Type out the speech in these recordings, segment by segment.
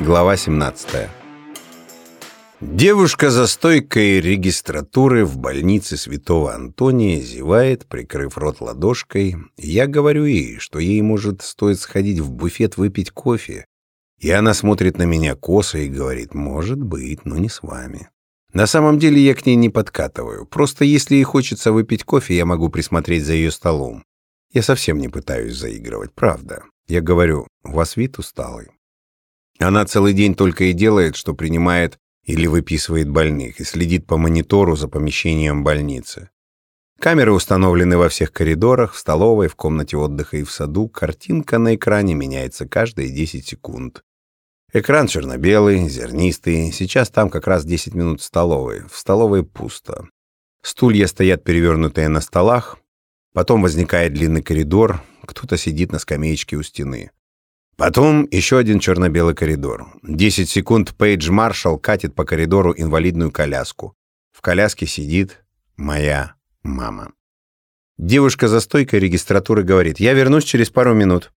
Глава 17. Девушка за стойкой регистратуры в больнице Святого Антония зевает, прикрыв рот ладошкой. Я говорю ей, что ей, может, стоит сходить в буфет выпить кофе. И она смотрит на меня косо и говорит, может быть, но не с вами. На самом деле я к ней не подкатываю. Просто если ей хочется выпить кофе, я могу присмотреть за ее столом. Я совсем не пытаюсь заигрывать, правда. Я говорю, у вас вид усталый. Она целый день только и делает, что принимает или выписывает больных и следит по монитору за помещением больницы. Камеры установлены во всех коридорах, в столовой, в комнате отдыха и в саду. Картинка на экране меняется каждые 10 секунд. Экран черно-белый, зернистый. Сейчас там как раз 10 минут столовой. В столовой пусто. Стулья стоят перевернутые на столах. Потом возникает длинный коридор. Кто-то сидит на скамеечке у стены. Потом еще один черно-белый коридор. Десять секунд Пейдж Маршалл катит по коридору инвалидную коляску. В коляске сидит моя мама. Девушка за стойкой регистратуры говорит, «Я вернусь через пару минут».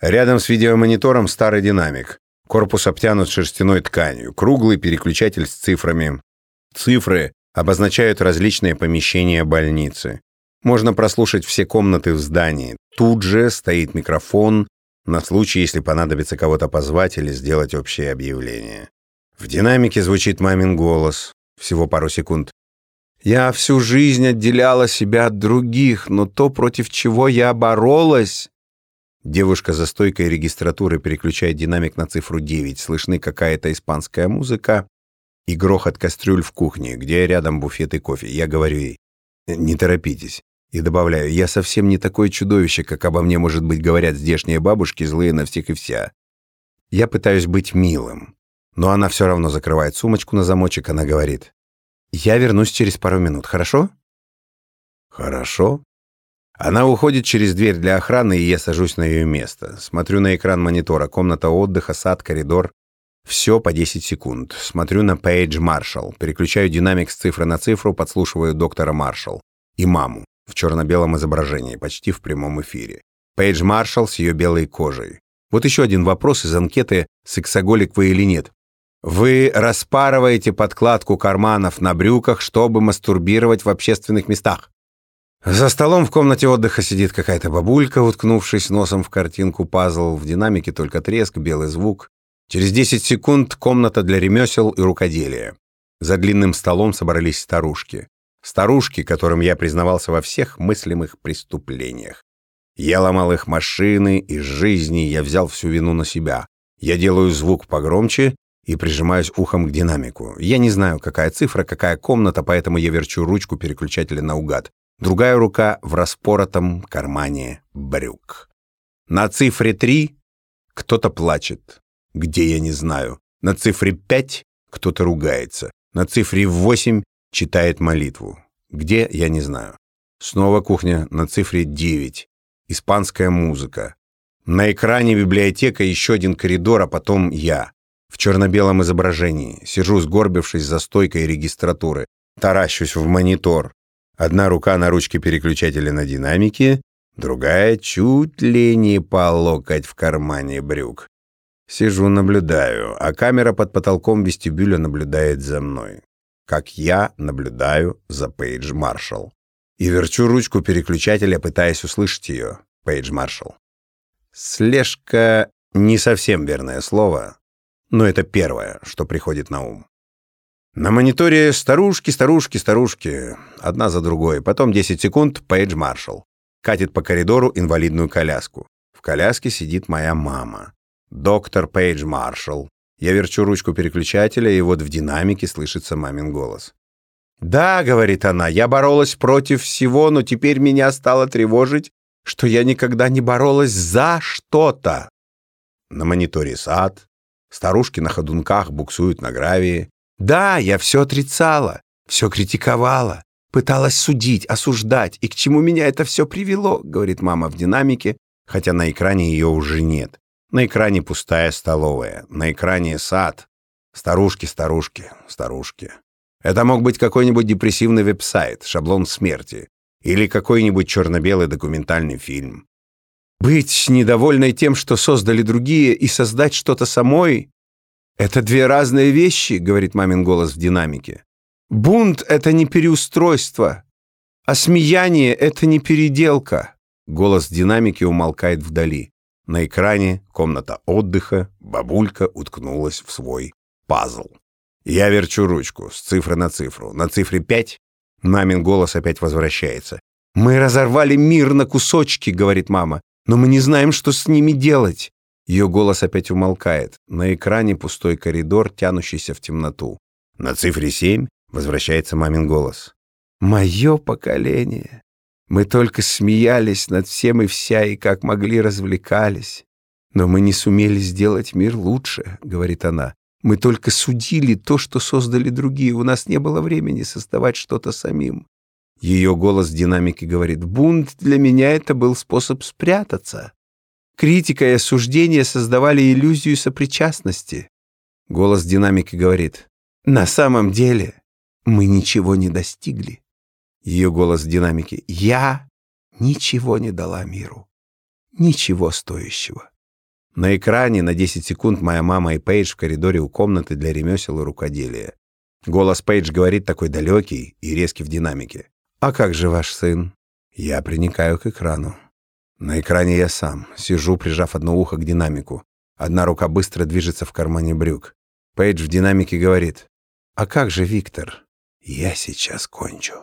Рядом с видеомонитором старый динамик. Корпус обтянут шерстяной тканью, круглый переключатель с цифрами. Цифры обозначают различные помещения больницы. Можно прослушать все комнаты в здании. Тут же стоит микрофон, на случай, если понадобится кого-то позвать или сделать общее объявление. В динамике звучит мамин голос. Всего пару секунд. «Я всю жизнь отделяла себя от других, но то, против чего я боролась...» Девушка за стойкой регистратуры переключает динамик на цифру 9. Слышны какая-то испанская музыка и грохот кастрюль в кухне, где рядом буфет и кофе. Я говорю ей, «Не торопитесь. И добавляю, я совсем не такое чудовище, как обо мне, может быть, говорят здешние бабушки, злые на всех и вся. Я пытаюсь быть милым, но она все равно закрывает сумочку на замочек, она говорит, «Я вернусь через пару минут, хорошо?» «Хорошо». Она уходит через дверь для охраны, и я сажусь на ее место. Смотрю на экран монитора, комната отдыха, сад, коридор. Все по 10 секунд. Смотрю на Пейдж Маршалл, переключаю динамик с цифры на цифру, подслушиваю доктора Маршалл и маму в черно-белом изображении, почти в прямом эфире. Пейдж Маршалл с ее белой кожей. Вот еще один вопрос из анкеты «Сексоголик вы или нет?». Вы распарываете подкладку карманов на брюках, чтобы мастурбировать в общественных местах. За столом в комнате отдыха сидит какая-то бабулька, уткнувшись носом в картинку пазл. В динамике только треск, белый звук. Через 10 секунд комната для ремесел и рукоделия. За длинным столом собрались старушки. Старушки, которым я признавался во всех мыслимых преступлениях. Я ломал их машины, из жизни я взял всю вину на себя. Я делаю звук погромче и прижимаюсь ухом к динамику. Я не знаю, какая цифра, какая комната, поэтому я верчу ручку переключателя наугад. Другая рука в распоротом кармане брюк. На цифре 3 кто-то плачет. Где, я не знаю. На цифре 5 кто-то ругается. На цифре 8 читает молитву. Где, я не знаю. Снова кухня на цифре 9. Испанская музыка. На экране библиотека, еще один коридор, а потом я. В черно-белом изображении. Сижу, сгорбившись за стойкой регистратуры. Таращусь в монитор. Одна рука на ручке переключателя на динамике, другая чуть ли не по локоть в кармане брюк. Сижу, наблюдаю, а камера под потолком вестибюля наблюдает за мной как я наблюдаю за Пейдж Маршалл. И верчу ручку переключателя, пытаясь услышать ее, Пейдж Маршалл. Слежка — не совсем верное слово, но это первое, что приходит на ум. На мониторе старушки, старушки, старушки, одна за другой. Потом 10 секунд Пейдж Маршалл. Катит по коридору инвалидную коляску. В коляске сидит моя мама. Доктор Пейдж Маршалл. Я верчу ручку переключателя, и вот в динамике слышится мамин голос. «Да», — говорит она, — «я боролась против всего, но теперь меня стало тревожить, что я никогда не боролась за что-то». На мониторе сад, старушки на ходунках буксуют на гравии. «Да, я все отрицала, все критиковала, пыталась судить, осуждать, и к чему меня это все привело», — говорит мама в динамике, хотя на экране ее уже нет. На экране пустая столовая, на экране сад. Старушки, старушки, старушки. Это мог быть какой-нибудь депрессивный веб-сайт, шаблон смерти, или какой-нибудь черно-белый документальный фильм. Быть недовольной тем, что создали другие, и создать что-то самой «Это две разные вещи», — говорит мамин голос в динамике. «Бунт — это не переустройство, а смеяние — это не переделка». Голос в динамике умолкает вдали. На экране комната отдыха, бабулька уткнулась в свой пазл. Я верчу ручку с цифры на цифру. На цифре пять мамин голос опять возвращается. «Мы разорвали мир на кусочки», — говорит мама, «но мы не знаем, что с ними делать». Ее голос опять умолкает. На экране пустой коридор, тянущийся в темноту. На цифре семь возвращается мамин голос. «Мое поколение. Мы только смеялись над всем и вся, и как могли развлекались. Но мы не сумели сделать мир лучше», — говорит она. «Мы только судили то, что создали другие. У нас не было времени создавать что-то самим». Ее голос в динамике говорит, «Бунт для меня это был способ спрятаться». Критика и осуждение создавали иллюзию сопричастности. Голос динамики говорит, «На самом деле мы ничего не достигли». Ее голос динамики, «Я ничего не дала миру. Ничего стоящего». На экране на 10 секунд моя мама и Пейдж в коридоре у комнаты для ремесел и рукоделия. Голос Пейдж говорит такой далекий и резкий в динамике. «А как же ваш сын?» Я приникаю к экрану. На экране я сам, сижу, прижав одно ухо к динамику. Одна рука быстро движется в кармане брюк. Пейдж в динамике говорит. «А как же Виктор?» «Я сейчас кончу.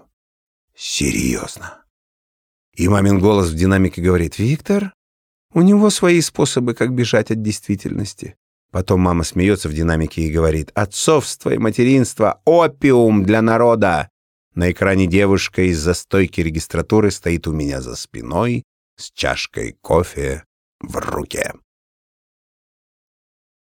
Серьезно». И мамин голос в динамике говорит. «Виктор? У него свои способы, как бежать от действительности». Потом мама смеется в динамике и говорит. «Отцовство и материнство — опиум для народа!» На экране девушка из застойки регистратуры стоит у меня за спиной, с чашкой кофе в руке.